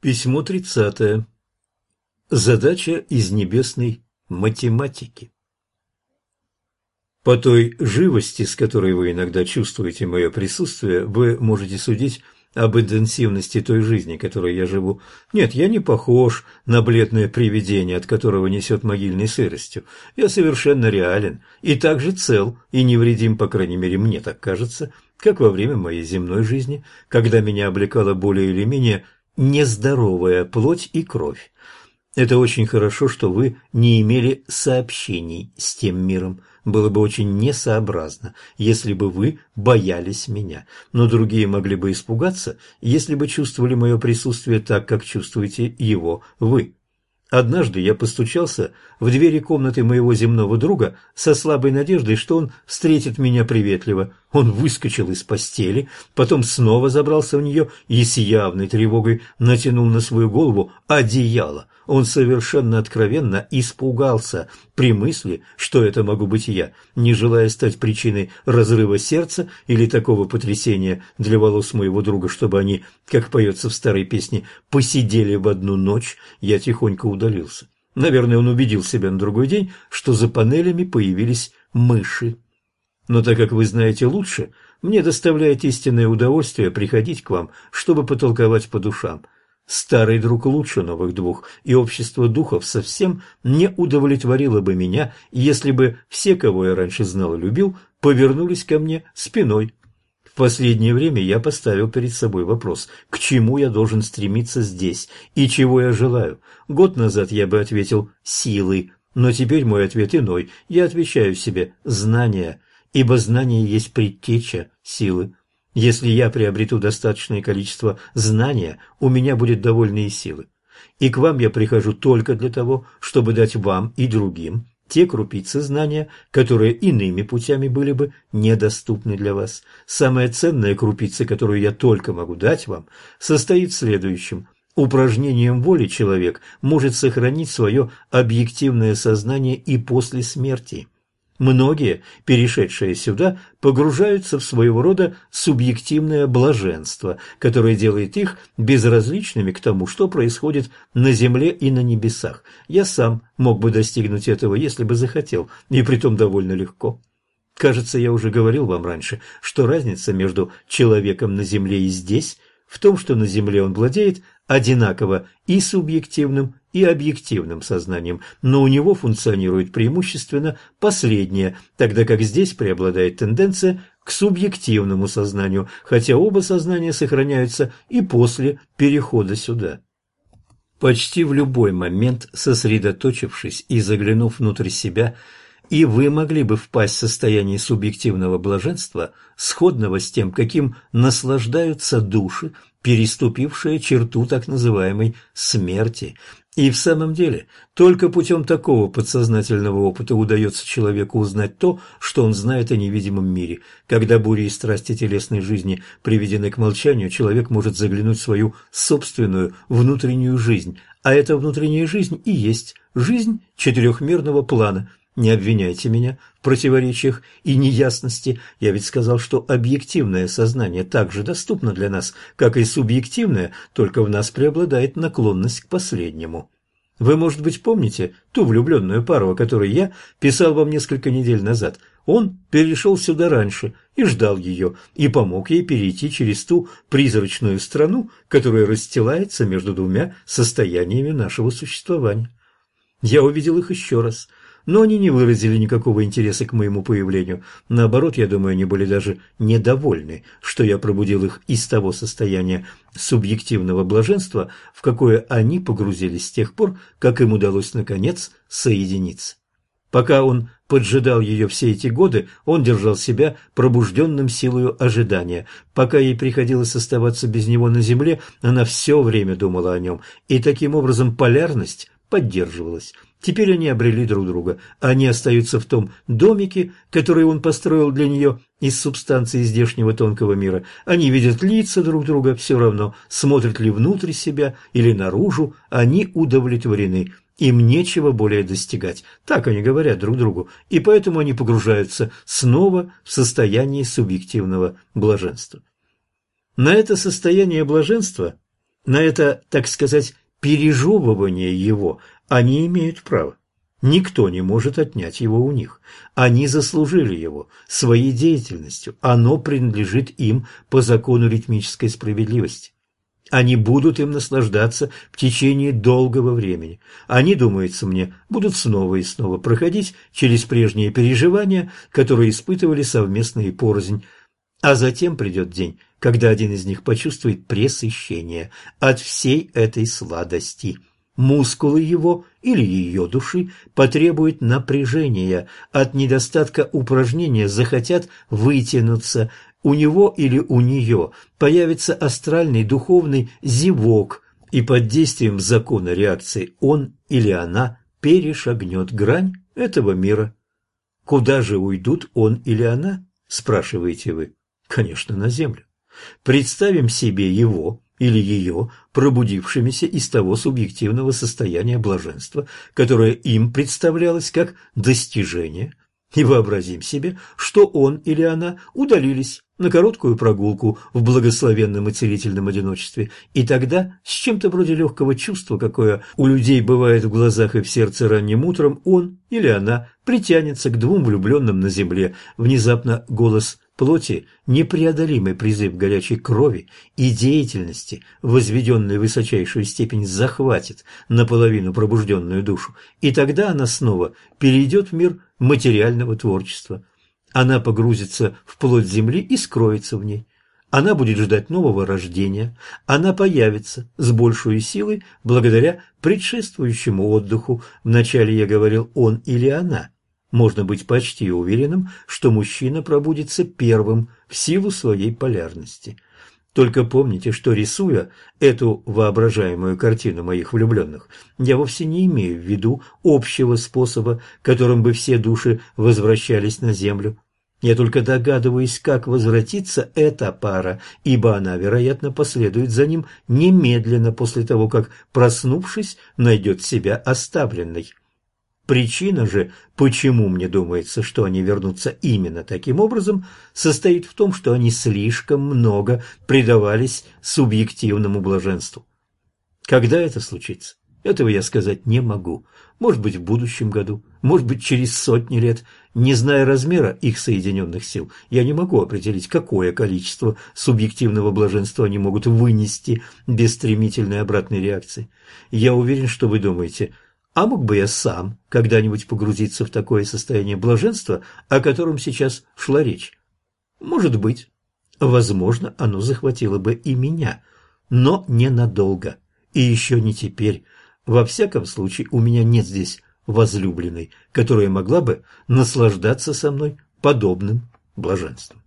Письмо тридцатое. Задача из небесной математики. По той живости, с которой вы иногда чувствуете мое присутствие, вы можете судить об интенсивности той жизни, которой я живу. Нет, я не похож на бледное привидение, от которого несет могильной сыростью. Я совершенно реален и также цел и невредим, по крайней мере, мне так кажется, как во время моей земной жизни, когда меня облекала более или менее нездоровая плоть и кровь. Это очень хорошо, что вы не имели сообщений с тем миром. Было бы очень несообразно, если бы вы боялись меня. Но другие могли бы испугаться, если бы чувствовали мое присутствие так, как чувствуете его вы. Однажды я постучался в двери комнаты моего земного друга со слабой надеждой, что он встретит меня приветливо. Он выскочил из постели, потом снова забрался в нее и с явной тревогой натянул на свою голову одеяло. Он совершенно откровенно испугался при мысли, что это могу быть я, не желая стать причиной разрыва сердца или такого потрясения для волос моего друга, чтобы они, как поется в старой песне, посидели в одну ночь, я тихонько удалился. Наверное, он убедил себя на другой день, что за панелями появились мыши. Но так как вы знаете лучше, мне доставляет истинное удовольствие приходить к вам, чтобы потолковать по душам – Старый друг лучше новых двух, и общество духов совсем не удовлетворило бы меня, если бы все, кого я раньше знал и любил, повернулись ко мне спиной. Последнее время я поставил перед собой вопрос, к чему я должен стремиться здесь и чего я желаю. Год назад я бы ответил «силы», но теперь мой ответ иной. Я отвечаю себе «знания», ибо знание есть предтеча силы. Если я приобрету достаточное количество знания, у меня будет довольные силы. И к вам я прихожу только для того, чтобы дать вам и другим те крупицы знания, которые иными путями были бы недоступны для вас. Самая ценная крупица, которую я только могу дать вам, состоит в следующем. Упражнением воли человек может сохранить свое объективное сознание и после смерти – Многие, перешедшие сюда, погружаются в своего рода субъективное блаженство, которое делает их безразличными к тому, что происходит на земле и на небесах. Я сам мог бы достигнуть этого, если бы захотел, и притом довольно легко. Кажется, я уже говорил вам раньше, что разница между человеком на земле и здесь в том, что на земле он владеет одинаково и субъективным, и объективным сознанием, но у него функционирует преимущественно последнее, тогда как здесь преобладает тенденция к субъективному сознанию, хотя оба сознания сохраняются и после перехода сюда. Почти в любой момент, сосредоточившись и заглянув внутрь себя, и вы могли бы впасть в состояние субъективного блаженства, сходного с тем, каким наслаждаются души, переступившие черту так называемой смерти, и в самом деле, только путем такого подсознательного опыта удается человеку узнать то, что он знает о невидимом мире. Когда бури и страсти телесной жизни приведены к молчанию, человек может заглянуть в свою собственную внутреннюю жизнь, а эта внутренняя жизнь и есть жизнь четырехмерного плана, не обвиняйте меня в противоречиях и неясности. Я ведь сказал, что объективное сознание также доступно для нас, как и субъективное, только в нас преобладает наклонность к последнему. Вы, может быть, помните ту влюбленную пару, о которой я писал вам несколько недель назад? Он перешел сюда раньше и ждал ее, и помог ей перейти через ту призрачную страну, которая расстилается между двумя состояниями нашего существования. Я увидел их еще раз – но они не выразили никакого интереса к моему появлению. Наоборот, я думаю, они были даже недовольны, что я пробудил их из того состояния субъективного блаженства, в какое они погрузились с тех пор, как им удалось, наконец, соединиться. Пока он поджидал ее все эти годы, он держал себя пробужденным силою ожидания. Пока ей приходилось оставаться без него на земле, она все время думала о нем, и таким образом полярность поддерживалась. Теперь они обрели друг друга. Они остаются в том домике, который он построил для нее из субстанции здешнего тонкого мира. Они видят лица друг друга все равно, смотрят ли внутрь себя или наружу, они удовлетворены. Им нечего более достигать. Так они говорят друг другу, и поэтому они погружаются снова в состояние субъективного блаженства. На это состояние блаженства На это, так сказать, пережевывание его они имеют право. Никто не может отнять его у них. Они заслужили его своей деятельностью. Оно принадлежит им по закону ритмической справедливости. Они будут им наслаждаться в течение долгого времени. Они, думается мне, будут снова и снова проходить через прежние переживания, которые испытывали совместно и порознь. А затем придет день, когда один из них почувствует пресыщение от всей этой сладости. Мускулы его или ее души потребуют напряжения, от недостатка упражнения захотят вытянуться, у него или у нее появится астральный духовный зевок, и под действием закона реакции он или она перешагнет грань этого мира. Куда же уйдут он или она, спрашиваете вы? Конечно, на землю. Представим себе его или ее пробудившимися из того субъективного состояния блаженства, которое им представлялось как достижение, и вообразим себе, что он или она удалились на короткую прогулку в благословенном и целительном одиночестве, и тогда, с чем-то вроде легкого чувства, какое у людей бывает в глазах и в сердце ранним утром, он или она притянется к двум влюбленным на земле. Внезапно голос плоти непреодолимый призыв горячей крови и деятельности, возведенной в высочайшую степень, захватит наполовину пробужденную душу, и тогда она снова перейдет в мир материального творчества. Она погрузится в плоть земли и скроется в ней. Она будет ждать нового рождения, она появится с большей силой благодаря предшествующему отдыху. Вначале я говорил «он» или «она». Можно быть почти уверенным, что мужчина пробудится первым в силу своей полярности. Только помните, что рисуя эту воображаемую картину моих влюбленных, я вовсе не имею в виду общего способа, которым бы все души возвращались на землю. Я только догадываюсь, как возвратится эта пара, ибо она, вероятно, последует за ним немедленно после того, как, проснувшись, найдет себя оставленной. Причина же, почему мне думается, что они вернутся именно таким образом, состоит в том, что они слишком много предавались субъективному блаженству. Когда это случится? Этого я сказать не могу. Может быть, в будущем году, может быть, через сотни лет. Не зная размера их соединенных сил, я не могу определить, какое количество субъективного блаженства они могут вынести без стремительной обратной реакции. Я уверен, что вы думаете – а мог бы я сам когда-нибудь погрузиться в такое состояние блаженства, о котором сейчас шла речь? Может быть. Возможно, оно захватило бы и меня, но ненадолго. И еще не теперь. Во всяком случае, у меня нет здесь возлюбленной, которая могла бы наслаждаться со мной подобным блаженством.